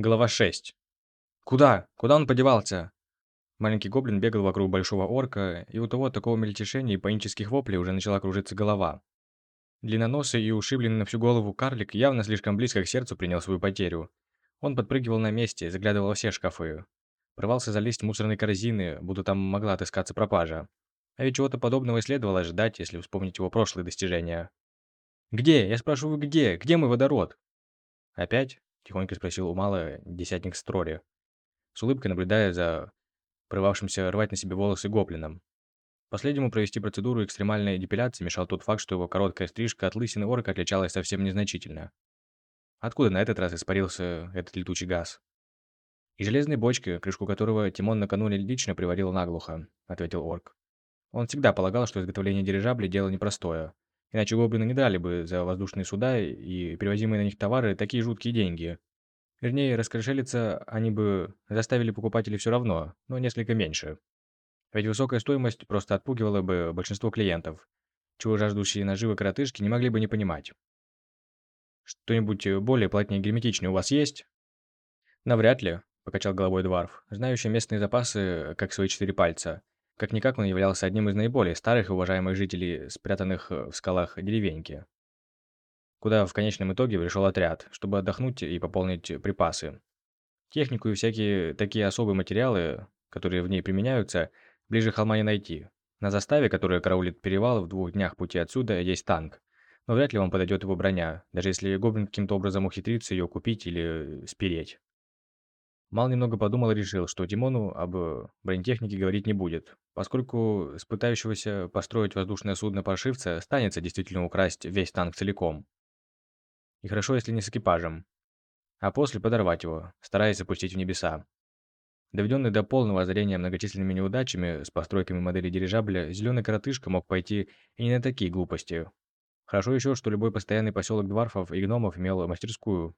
Глава 6. «Куда? Куда он подевался?» Маленький гоблин бегал вокруг большого орка, и у того от такого мельтешения и панических воплей уже начала кружиться голова. Длинноносый и ушибленный на всю голову карлик явно слишком близко к сердцу принял свою потерю. Он подпрыгивал на месте, заглядывал во все шкафы. Порвался залезть в мусорные корзины, будто там могла отыскаться пропажа. А ведь чего-то подобного и следовало ожидать, если вспомнить его прошлые достижения. «Где? Я спрашиваю, где? Где мой водород?» «Опять?» Тихонько спросил у Мала десятник Строри, с улыбкой наблюдая за прорывавшимся рвать на себе волосы гоблином. Последнему провести процедуру экстремальной депиляции мешал тот факт, что его короткая стрижка от лысины орка отличалась совсем незначительно. Откуда на этот раз испарился этот летучий газ? «И железной бочки, крышку которого Тимон накануне лично приварил наглухо», — ответил орк. Он всегда полагал, что изготовление дирижабля – дело непростое. Иначе гоблины не дали бы за воздушные суда и перевозимые на них товары такие жуткие деньги. Вернее, раскошелиться они бы заставили покупателей все равно, но несколько меньше. Ведь высокая стоимость просто отпугивала бы большинство клиентов, чего жаждущие наживы коротышки не могли бы не понимать. «Что-нибудь более плотнее герметичное у вас есть?» «Навряд ли», – покачал головой Дварф, знающий местные запасы как свои четыре пальца. Как-никак он являлся одним из наиболее старых и уважаемых жителей, спрятанных э, в скалах деревеньки, куда в конечном итоге пришел отряд, чтобы отдохнуть и пополнить припасы. Технику и всякие такие особые материалы, которые в ней применяются, ближе холма не найти. На заставе, которая караулит перевал в двух днях пути отсюда, есть танк. Но вряд ли вам подойдет его броня, даже если гоблин каким-то образом ухитрится ее купить или спереть. Мал немного подумал и решил, что Димону об э, бронетехнике говорить не будет, поскольку с пытающегося построить воздушное судно паршивца станется действительно украсть весь танк целиком. И хорошо, если не с экипажем. А после подорвать его, стараясь опустить в небеса. Доведенный до полного озарения многочисленными неудачами с постройками модели дирижабля, зеленый коротышка мог пойти и не на такие глупости. Хорошо еще, что любой постоянный поселок дварфов и гномов имел мастерскую,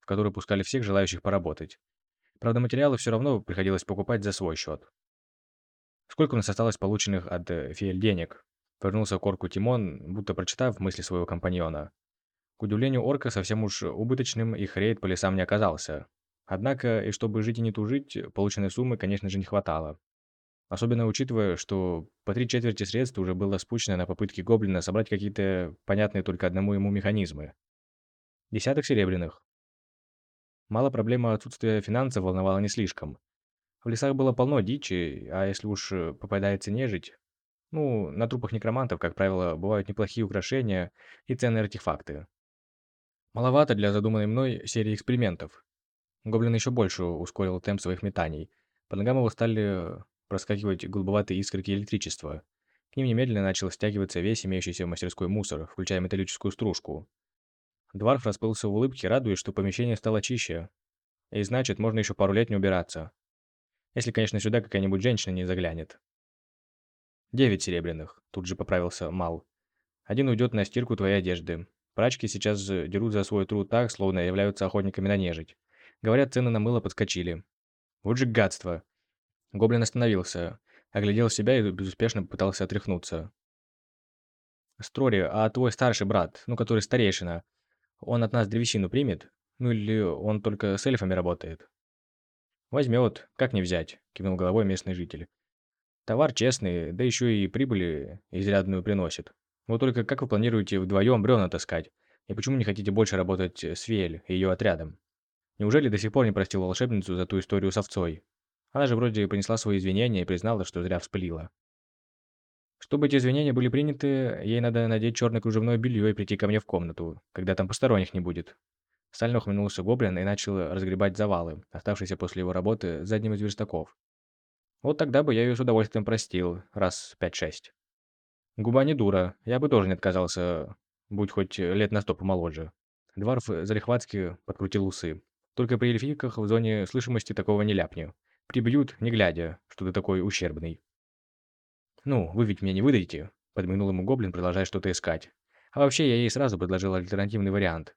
в которую пускали всех желающих поработать. Правда, материалы все равно приходилось покупать за свой счет. Сколько у нас осталось полученных от э, Фиэль денег? Повернулся к орку Тимон, будто прочитав мысли своего компаньона. К удивлению орка, совсем уж убыточным их рейд по лесам не оказался. Однако, и чтобы жить и не тужить, полученной суммы, конечно же, не хватало. Особенно учитывая, что по три четверти средств уже было спущено на попытки гоблина собрать какие-то понятные только одному ему механизмы. Десяток серебряных. Мало проблема отсутствия финансов волновала не слишком. В лесах было полно дичи, а если уж э, попадается нежить... Ну, на трупах некромантов, как правило, бывают неплохие украшения и ценные артефакты. Маловато для задуманной мной серии экспериментов. Гоблин еще больше ускорил темп своих метаний. По ногам его стали проскакивать голубоватые искорки электричества. К ним немедленно начал стягиваться весь имеющийся в мастерской мусор, включая металлическую стружку. Дварф расплылся в улыбке, радуясь, что помещение стало чище. И значит, можно еще пару лет не убираться. Если, конечно, сюда какая-нибудь женщина не заглянет. Девять серебряных, тут же поправился Мал. Один уйдет на стирку твоей одежды. Прачки сейчас дерут за свой труд так, словно являются охотниками на нежить. Говорят, цены на мыло подскочили. Вот же гадство. Гоблин остановился, оглядел себя и безуспешно пытался отряхнуться. «Строри, а твой старший брат, ну, который старейшина, он от нас древесину примет? Ну или он только с эльфами работает? Возьмет, как не взять, кивнул головой местный житель. Товар честный, да еще и прибыли изрядную приносит. Вот только как вы планируете вдвоем бревна таскать? И почему не хотите больше работать с Виэль и ее отрядом? Неужели до сих пор не простил волшебницу за ту историю с овцой? Она же вроде принесла свои извинения и признала, что зря вспылила. Чтобы эти извинения были приняты, ей надо надеть черное кружевное белье и прийти ко мне в комнату, когда там посторонних не будет. Стально ухмыльнулся гоблин и начал разгребать завалы, оставшиеся после его работы за одним из верстаков. Вот тогда бы я ее с удовольствием простил, раз пять-шесть. Губа не дура, я бы тоже не отказался, будь хоть лет на сто помоложе. Дварф залихватски подкрутил усы. Только при эльфийках в зоне слышимости такого не ляпни. Прибьют, не глядя, что ты такой ущербный. «Ну, вы ведь меня не выдадите?» – подмигнул ему гоблин, продолжая что-то искать. А вообще, я ей сразу предложил альтернативный вариант.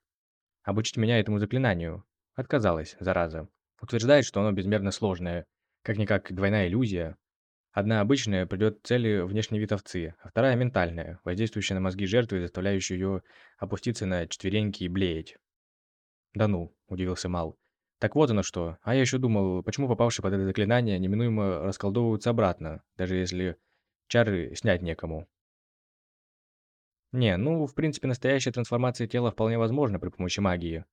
Обучить меня этому заклинанию. Отказалась, зараза. Утверждает, что оно безмерно сложное. Как-никак двойная иллюзия. Одна обычная придет цели внешний вид овцы, а вторая ментальная, воздействующая на мозги жертвы и заставляющая ее опуститься на четвереньки и блеять. «Да ну», – удивился Мал. Так вот оно что. А я еще думал, почему попавшие под это заклинание неминуемо расколдовываются обратно, даже если чары снять некому. Не, ну, в принципе, настоящая трансформация тела вполне возможна при помощи магии.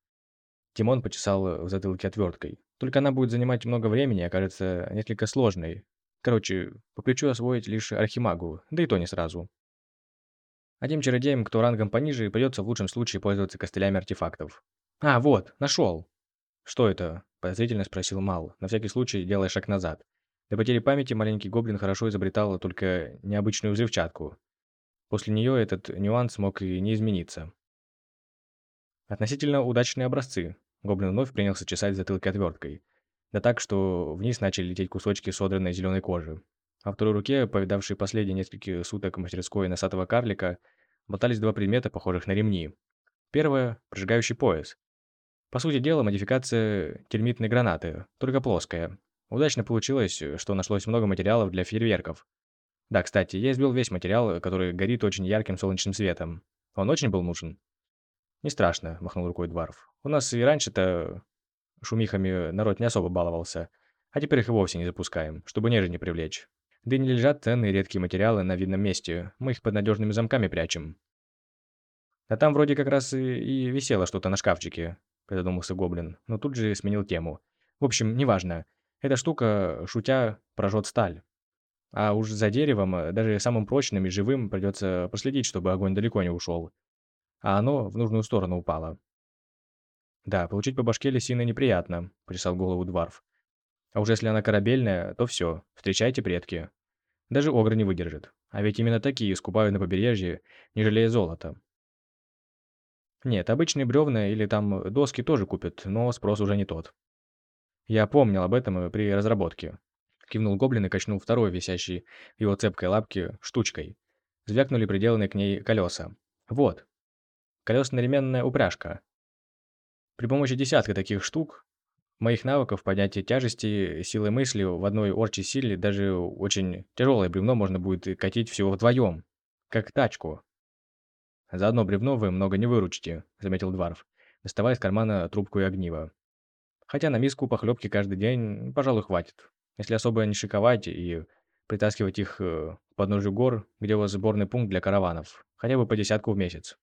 Тимон почесал в затылке отверткой. Только она будет занимать много времени и окажется несколько сложной. Короче, по плечу освоить лишь архимагу, да и то не сразу. А тем чародеям, кто рангом пониже, придется в лучшем случае пользоваться костылями артефактов. А, вот, нашел. «Что это?» – подозрительно спросил Мал, на всякий случай делая шаг назад. До потери памяти маленький гоблин хорошо изобретал только необычную взрывчатку. После нее этот нюанс мог и не измениться. Относительно удачные образцы. Гоблин вновь принялся чесать затылки отверткой. Да так, что вниз начали лететь кусочки содранной зеленой кожи. Во второй руке, повидавшей последние несколько суток мастерской носатого карлика, болтались два предмета, похожих на ремни. Первое – прожигающий пояс. По сути дела, модификация термитной гранаты, только плоская. Удачно получилось, что нашлось много материалов для фейерверков. Да, кстати, я избил весь материал, который горит очень ярким солнечным светом. Он очень был нужен. «Не страшно», – махнул рукой Дварф. «У нас и раньше-то шумихами народ не особо баловался, а теперь их и вовсе не запускаем, чтобы нежи не привлечь. Да и не лежат ценные редкие материалы на видном месте, мы их под надежными замками прячем». «А там вроде как раз и, и висело что-то на шкафчике», – придумался Гоблин, но тут же сменил тему. «В общем, неважно. Эта штука, шутя, прожжет сталь. А уж за деревом, э, даже самым прочным и живым, придется последить, чтобы огонь далеко не ушел. А оно в нужную сторону упало». «Да, получить по башке лисины неприятно», – присал голову Дварф. «А уж если она корабельная, то все, встречайте предки. Даже огр не выдержит. А ведь именно такие скупают на побережье, не жалея золота. Нет, обычные бревна или там доски тоже купят, но спрос уже не тот. Я помнил об этом при разработке. Кивнул гоблин и качнул второй, висящий в его цепкой лапке, штучкой. Звякнули приделанные к ней колеса. Вот. Колесно-ременная упряжка. При помощи десятка таких штук, моих навыков поднятия тяжести, силы мысли в одной орчей силе даже очень тяжелое бревно можно будет катить всего вдвоем. Как тачку. «За одно бревно вы много не выручите», — заметил Дварф, доставая из кармана трубку и огниво. «Хотя на миску похлебки каждый день, пожалуй, хватит. Если особо не шиковать и притаскивать их э, к подножию гор, где у вас сборный пункт для караванов, хотя бы по десятку в месяц».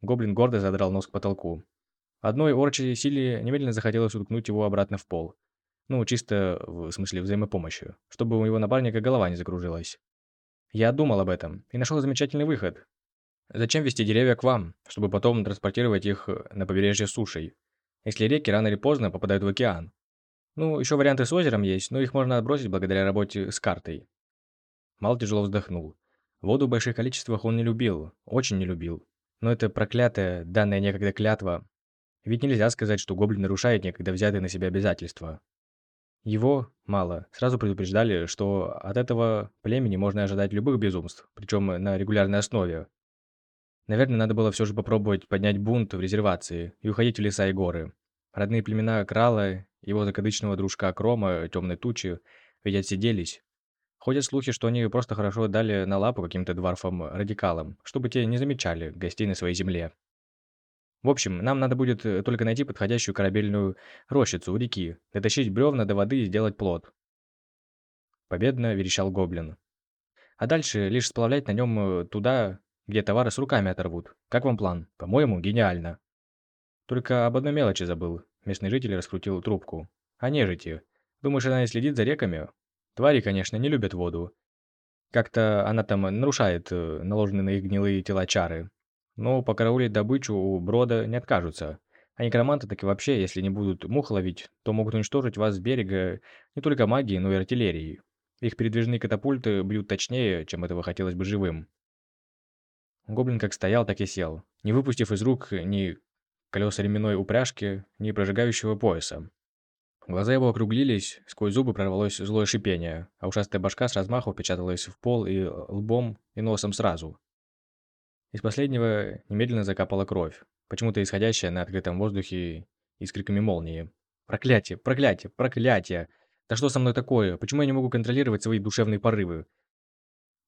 Гоблин гордо задрал нос к потолку. Одной орчей силе немедленно захотелось уткнуть его обратно в пол. Ну, чисто в смысле взаимопомощи, чтобы у его напарника голова не закружилась. Я думал об этом и нашел замечательный выход, Зачем вести деревья к вам, чтобы потом транспортировать их э, на побережье сушей, если реки рано или поздно попадают в океан? Ну, еще варианты с озером есть, но их можно отбросить благодаря работе с картой. Мал тяжело вздохнул. Воду в больших количествах он не любил, очень не любил. Но это проклятая, данная некогда клятва. Ведь нельзя сказать, что гоблин нарушает некогда взятые на себя обязательства. Его, мало, сразу предупреждали, что от этого племени можно ожидать любых безумств, причем на регулярной основе, Наверное, надо было все же попробовать поднять бунт в резервации и уходить в леса и горы. Родные племена Крала, его закадычного дружка Крома, темной тучи, ведь отсиделись. Ходят слухи, что они просто хорошо дали на лапу каким-то дварфам-радикалам, чтобы те не замечали гостей на своей земле. В общем, нам надо будет э, только найти подходящую корабельную рощицу у реки, дотащить бревна до воды и сделать плод. Победно верещал гоблин. А дальше лишь сплавлять на нем э, туда, где товары с руками оторвут. Как вам план? По-моему, гениально. Только об одной мелочи забыл. Местный житель раскрутил трубку. О нежити. Думаешь, она не следит за реками? Твари, конечно, не любят воду. Как-то она там нарушает э, наложенные на их гнилые тела чары. Но покараулить добычу у брода не откажутся. А некроманты так и вообще, если не будут мух ловить, то могут уничтожить вас с берега не только магией, но и артиллерией. Их передвижные катапульты бьют точнее, чем этого хотелось бы живым. Гоблин как стоял, так и сел, не выпустив из рук ни колеса ременной упряжки, ни прожигающего пояса. Глаза его округлились, сквозь зубы прорвалось злое шипение, а ушастая башка с размаху впечаталась в пол и лбом, и носом сразу. Из последнего немедленно закапала кровь, почему-то исходящая на открытом воздухе и с криками молнии. «Проклятие! Проклятие! Проклятие! Да что со мной такое? Почему я не могу контролировать свои душевные порывы?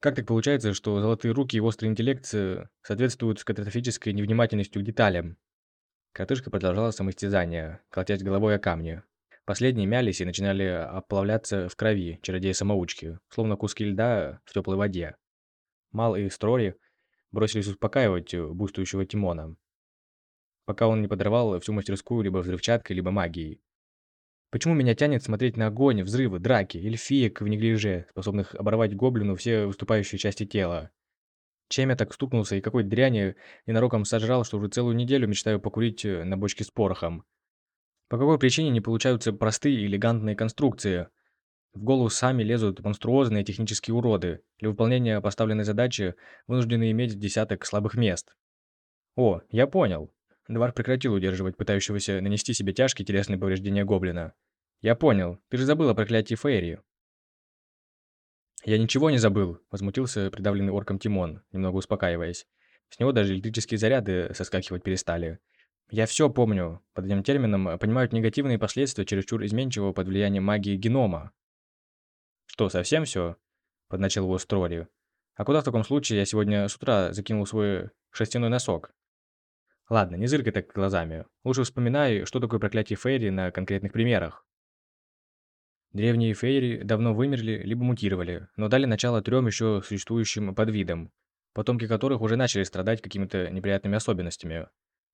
Как так получается, что золотые руки и острый интеллект э, соответствуют катастрофической невнимательностью к деталям? Коротышка продолжала самоистязание, колотясь головой о камни. Последние мялись и начинали оплавляться в крови, чародеи-самоучки, словно куски льда в теплой воде. Мал и Строри бросились успокаивать буйствующего Тимона, пока он не подорвал всю мастерскую либо взрывчаткой, либо магией. Почему меня тянет смотреть на огонь, взрывы, драки, эльфиек в неглиже, способных оборвать гоблину все выступающие части тела? Чем я так стукнулся и какой дряни ненароком сожрал, что уже целую неделю мечтаю покурить э, на бочке с порохом? По какой причине не получаются простые элегантные конструкции? В голову сами лезут монструозные технические уроды. Для выполнения поставленной задачи вынуждены иметь десяток слабых мест. О, я понял. Двар прекратил удерживать пытающегося нанести себе тяжкие телесные повреждения гоблина. «Я понял. Ты же забыл о проклятии Фейри». «Я ничего не забыл», — возмутился придавленный орком Тимон, немного успокаиваясь. С него даже электрические заряды соскакивать перестали. «Я все помню. Под этим термином понимают негативные последствия чересчур изменчивого под влиянием магии генома». «Что, совсем все?» — подначал его Строри. «А куда в таком случае я сегодня с утра закинул свой шерстяной носок?» Ладно, не зыркай так глазами. Лучше вспоминай, что такое проклятие Фейри на конкретных примерах. Древние Фейри давно вымерли либо мутировали, но дали начало трем еще существующим подвидам, потомки которых уже начали страдать какими-то неприятными особенностями.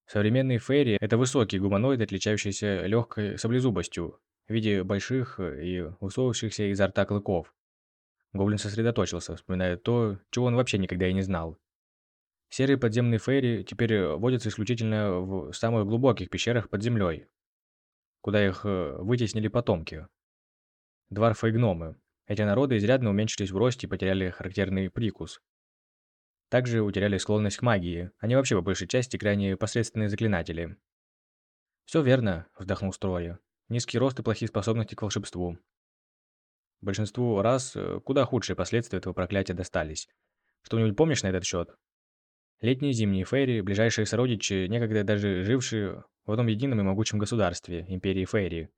Современные Фейри – это высокие гуманоиды, отличающиеся легкой саблезубостью, в виде больших и высовывающихся изо рта клыков. Гоблин сосредоточился, вспоминая то, чего он вообще никогда и не знал. Серые подземные фейри теперь э, водятся исключительно в самых глубоких пещерах под землей, куда их э, вытеснили потомки. Дварфы и гномы. Эти народы изрядно уменьшились в росте и потеряли характерный прикус. Также утеряли склонность к магии. Они вообще по большей части крайне посредственные заклинатели. «Все верно», – вздохнул Строй. «Низкий рост и плохие способности к волшебству. Большинству раз э, куда худшие последствия этого проклятия достались. Что-нибудь помнишь на этот счет? Летние и зимние фейри, ближайшие сородичи, некогда даже жившие в одном едином и могучем государстве, империи Фейри.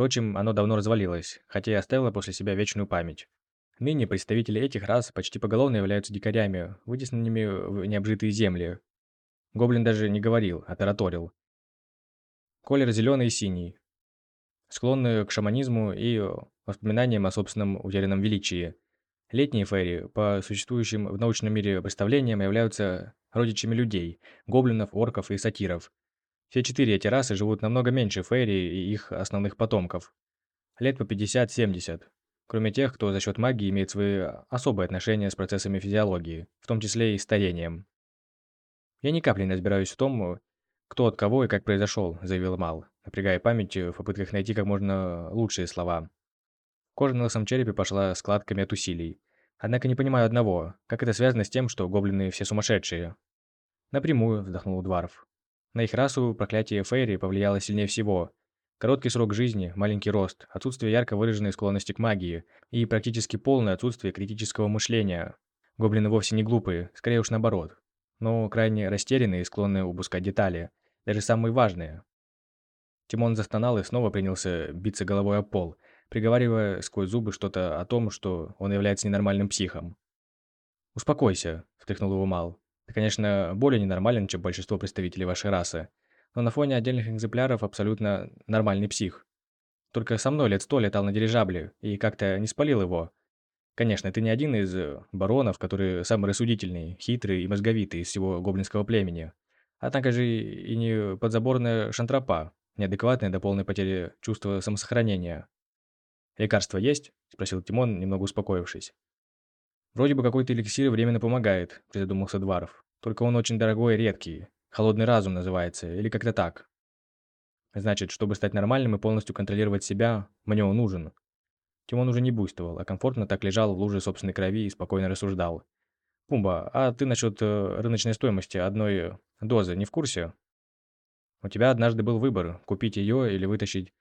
Впрочем, оно давно развалилось, хотя и оставило после себя вечную память. Ныне представители этих рас почти поголовно являются дикарями, вытесненными в необжитые земли. Гоблин даже не говорил, а тараторил. Колер зеленый и синий. Склонны к шаманизму и воспоминаниям о собственном утерянном величии – Летние фейри, по существующим в научном мире представлениям, являются родичами людей, гоблинов, орков и сатиров. Все четыре эти расы живут намного меньше фейри и их основных потомков. Лет по 50-70. Кроме тех, кто за счет магии имеет свои особые отношения с процессами физиологии, в том числе и старением. «Я ни капли не разбираюсь в том, кто от кого и как произошел», – заявил Мал, напрягая память в попытках найти как можно лучшие слова. Кожа на лысом черепе пошла складками от усилий. Однако не понимаю одного, как это связано с тем, что гоблины все сумасшедшие. Напрямую, вздохнул Дварф. На их расу проклятие Фейри повлияло сильнее всего. Короткий срок жизни, маленький рост, отсутствие ярко выраженной склонности к магии и практически полное отсутствие критического мышления. Гоблины вовсе не глупые, скорее уж наоборот. Но крайне растерянные и склонны упускать детали, даже самые важные. Тимон застонал и снова принялся биться головой о пол – приговаривая сквозь зубы что-то о том, что он является ненормальным психом. «Успокойся», – втряхнул его Мал. «Ты, конечно, более ненормален, чем большинство представителей вашей расы, но на фоне отдельных экземпляров абсолютно нормальный псих. Только со мной лет сто летал на дирижабле и как-то не спалил его. Конечно, ты не один из э, баронов, который самый рассудительный, хитрый и мозговитый из всего гоблинского племени. Однако же и не подзаборная шантропа, неадекватная до полной потери чувства самосохранения. «Лекарство есть?» – спросил Тимон, немного успокоившись. «Вроде бы какой-то эликсир временно помогает», – призадумался Дваров. «Только он очень дорогой и редкий. Холодный разум называется, или как-то так. Значит, чтобы стать нормальным и полностью контролировать себя, мне он нужен». Тимон уже не буйствовал, а комфортно так лежал в луже собственной крови и спокойно рассуждал. «Пумба, а ты насчет э, рыночной стоимости одной дозы не в курсе?» «У тебя однажды был выбор, купить ее или вытащить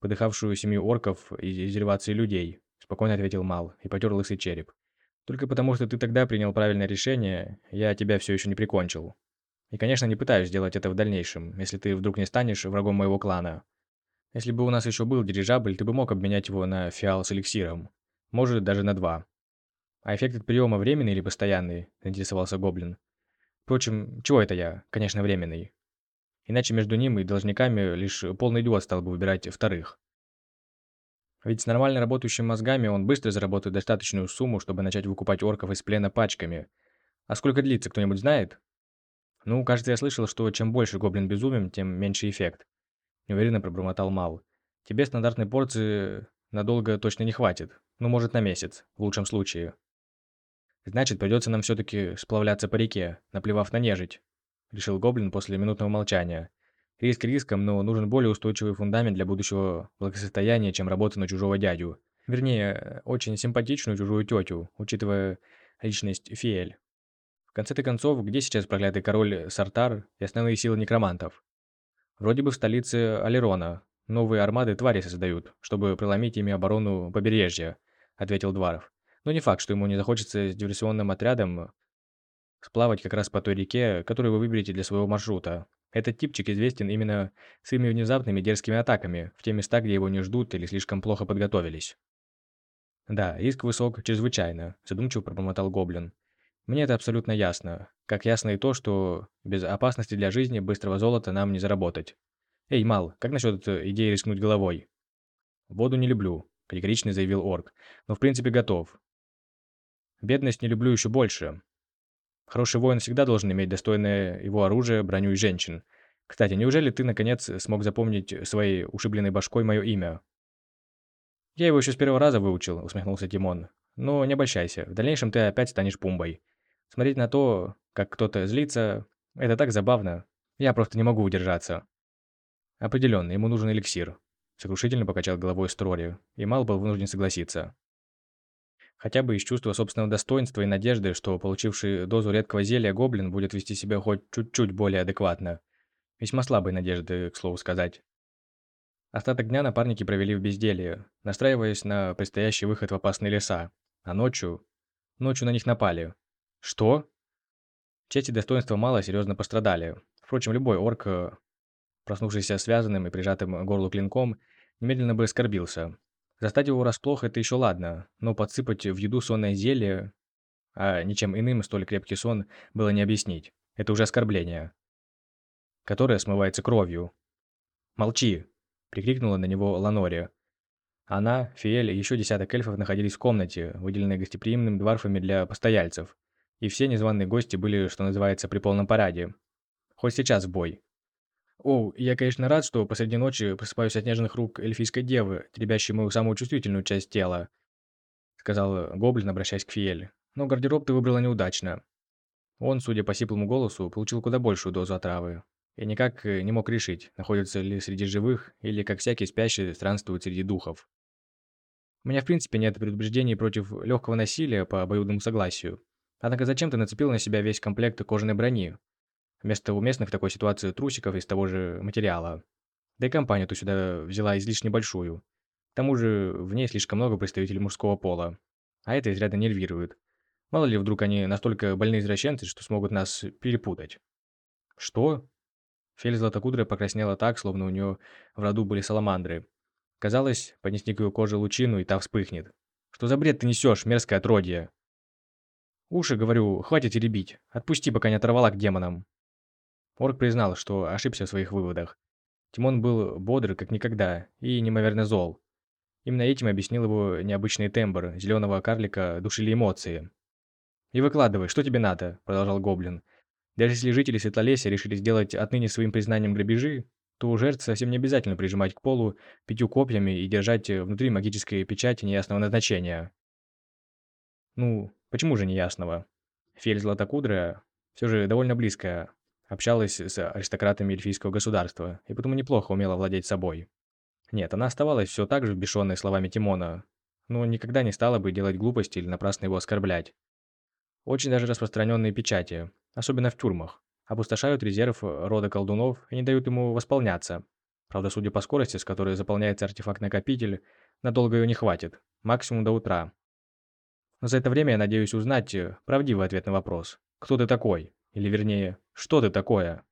подыхавшую семью орков из резервации людей», – спокойно ответил Мал и потер лысый череп. «Только потому, что ты тогда принял правильное решение, я тебя все еще не прикончил. И, конечно, не пытаюсь сделать это в дальнейшем, если ты вдруг не станешь врагом моего клана. Если бы у нас еще был дирижабль, ты бы мог обменять его на фиал с эликсиром. Может, даже на два. А эффект от приема временный или постоянный?» – заинтересовался Гоблин. «Впрочем, чего это я? Конечно, временный». Иначе между ним и должниками лишь полный идиот стал бы выбирать вторых. Ведь с нормально работающими мозгами он быстро заработает достаточную сумму, чтобы начать выкупать орков из плена пачками. А сколько длится, кто-нибудь знает? Ну, кажется, я слышал, что чем больше гоблин безумен, тем меньше эффект. Неуверенно пробормотал Мал. Тебе стандартной порции надолго точно не хватит. Ну, может, на месяц, в лучшем случае. Значит, придется нам все-таки сплавляться по реке, наплевав на нежить, решил Гоблин после минутного молчания. Риск риском, но нужен более устойчивый фундамент для будущего благосостояния, чем работа на чужого дядю. Вернее, очень симпатичную чужую тетю, учитывая личность Фиэль. В конце-то концов, где сейчас проклятый король Сартар и основные силы некромантов? Вроде бы в столице Алерона. Новые армады твари создают, чтобы проломить ими оборону побережья, ответил Дваров. Но не факт, что ему не захочется с диверсионным отрядом сплавать как раз по той реке, которую вы выберете для своего маршрута. Этот типчик известен именно своими внезапными дерзкими атаками в те места, где его не ждут или слишком плохо подготовились. «Да, риск высок, чрезвычайно», – задумчиво пробормотал Гоблин. «Мне это абсолютно ясно. Как ясно и то, что без опасности для жизни быстрого золота нам не заработать. Эй, Мал, как насчет идеи рискнуть головой?» «Воду не люблю», – категорично заявил Орк, – «но в принципе готов. Бедность не люблю еще больше. Хороший воин всегда должен иметь достойное его оружие, броню и женщин. Кстати, неужели ты, наконец, смог запомнить своей ушибленной башкой мое имя?» «Я его еще с первого раза выучил», — усмехнулся Тимон. «Но не обольщайся, в дальнейшем ты опять станешь Пумбой. Смотреть на то, как кто-то злится, это так забавно. Я просто не могу удержаться». «Определенно, ему нужен эликсир», — сокрушительно покачал головой Строри, и Мал был вынужден согласиться. Хотя бы из чувства собственного достоинства и надежды, что получивший дозу редкого зелья гоблин будет вести себя хоть чуть-чуть более адекватно. Весьма слабой надежды, к слову сказать. Остаток дня напарники провели в безделье, настраиваясь на предстоящий выход в опасные леса. А ночью... Ночью на них напали. Что? Честь и достоинство мало серьезно пострадали. Впрочем, любой орк, проснувшийся связанным и прижатым горлу клинком, немедленно бы оскорбился. Застать его врасплох – это еще ладно, но подсыпать в еду сонное зелье, а ничем иным столь крепкий сон было не объяснить. Это уже оскорбление, которое смывается кровью. «Молчи!» – прикрикнула на него Ланори. Она, Фиэль и еще десяток эльфов находились в комнате, выделенной гостеприимным дварфами для постояльцев. И все незваные гости были, что называется, при полном параде. Хоть сейчас в бой. О, я, конечно, рад, что посреди ночи просыпаюсь от нежных рук эльфийской девы, теребящей мою самую чувствительную часть тела», — сказал Гоблин, обращаясь к Фиэль. «Но гардероб ты выбрала неудачно». Он, судя по сиплому голосу, получил куда большую дозу отравы. И никак э, не мог решить, находится ли среди живых, или, как всякий спящий, странствует среди духов. У меня, в принципе, нет предупреждений против легкого насилия по обоюдному согласию. Однако зачем ты нацепил на себя весь комплект кожаной брони? Вместо уместных в такой ситуации трусиков из того же материала. Да и компанию ты сюда взяла излишне большую. К тому же в ней слишком много представителей мужского пола. А это изрядно нервирует. Мало ли, вдруг они настолько больные извращенцы, что смогут нас перепутать. Что? Фель Златокудрая покраснела так, словно у нее в роду были саламандры. Казалось, поднести к ее коже лучину, и та вспыхнет. Что за бред ты несешь, мерзкое отродье? Уши, говорю, хватит теребить. Отпусти, пока не оторвала к демонам. Орк признал, что ошибся в своих выводах. Тимон был бодр как никогда и неимоверно зол. Именно этим объяснил его необычный тембр, зеленого карлика душили эмоции. «И выкладывай, что тебе надо?» – продолжал Гоблин. «Даже если жители Светлолесья решили сделать отныне своим признанием грабежи, то жертв совсем не обязательно прижимать к полу пятью копьями и держать внутри магической печати неясного назначения». «Ну, почему же неясного?» Фель Златокудрая все же довольно близкая Общалась с аристократами эльфийского государства, и потому неплохо умела владеть собой. Нет, она оставалась все так же бешеной словами Тимона, но никогда не стала бы делать глупости или напрасно его оскорблять. Очень даже распространенные печати, особенно в тюрьмах, опустошают резерв рода колдунов и не дают ему восполняться. Правда, судя по скорости, с которой заполняется артефакт-накопитель, надолго ее не хватит, максимум до утра. За это время я надеюсь узнать правдивый ответ на вопрос «Кто ты такой?» Или вернее, что ты такое?